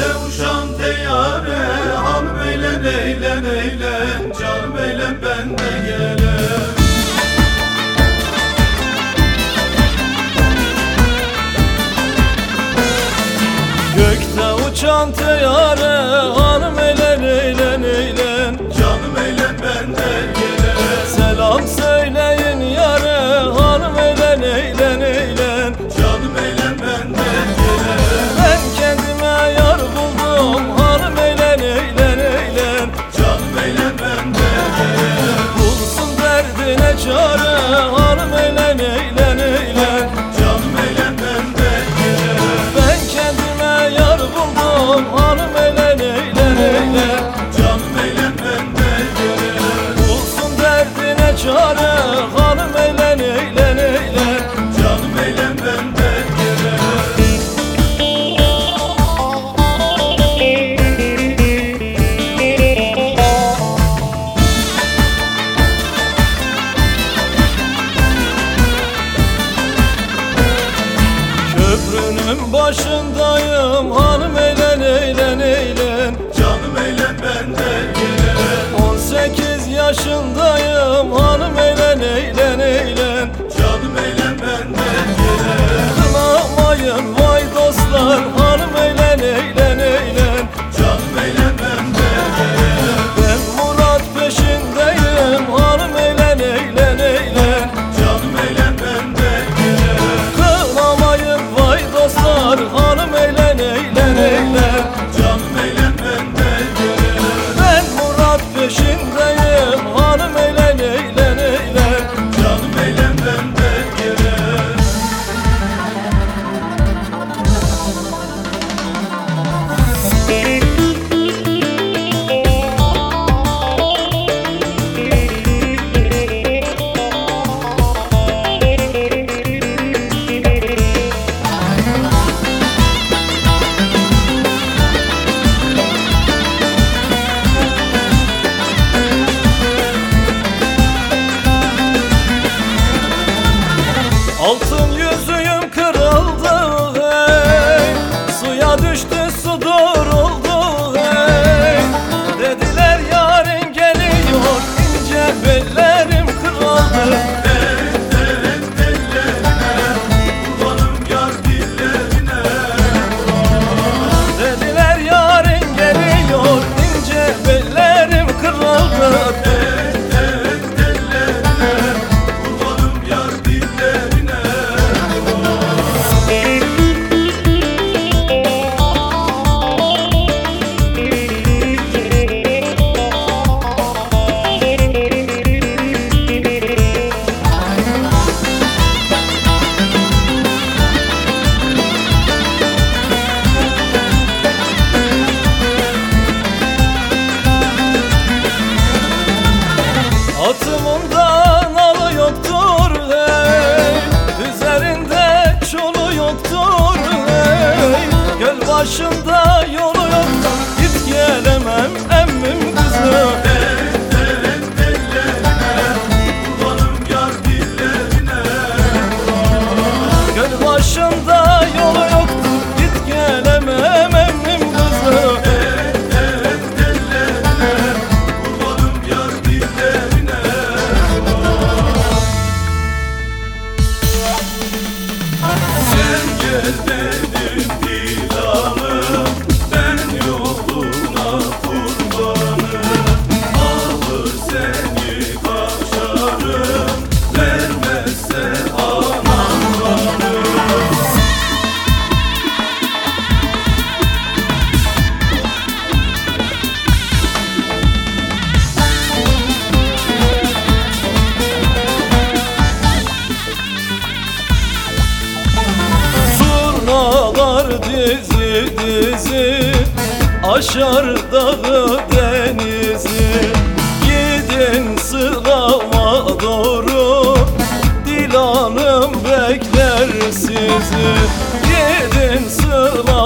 Sevuşam teyare Ham eylen eylen eylen Canım eylen ben de gelen Gökte uçan teyare başında Gogo. başında yolu yok. Git gelemem emmim kızı. Gönül başında dizi dizi Aşar dağı denizi. Gidin sılama doğru Dilanım bekler sizi. Gidin sılama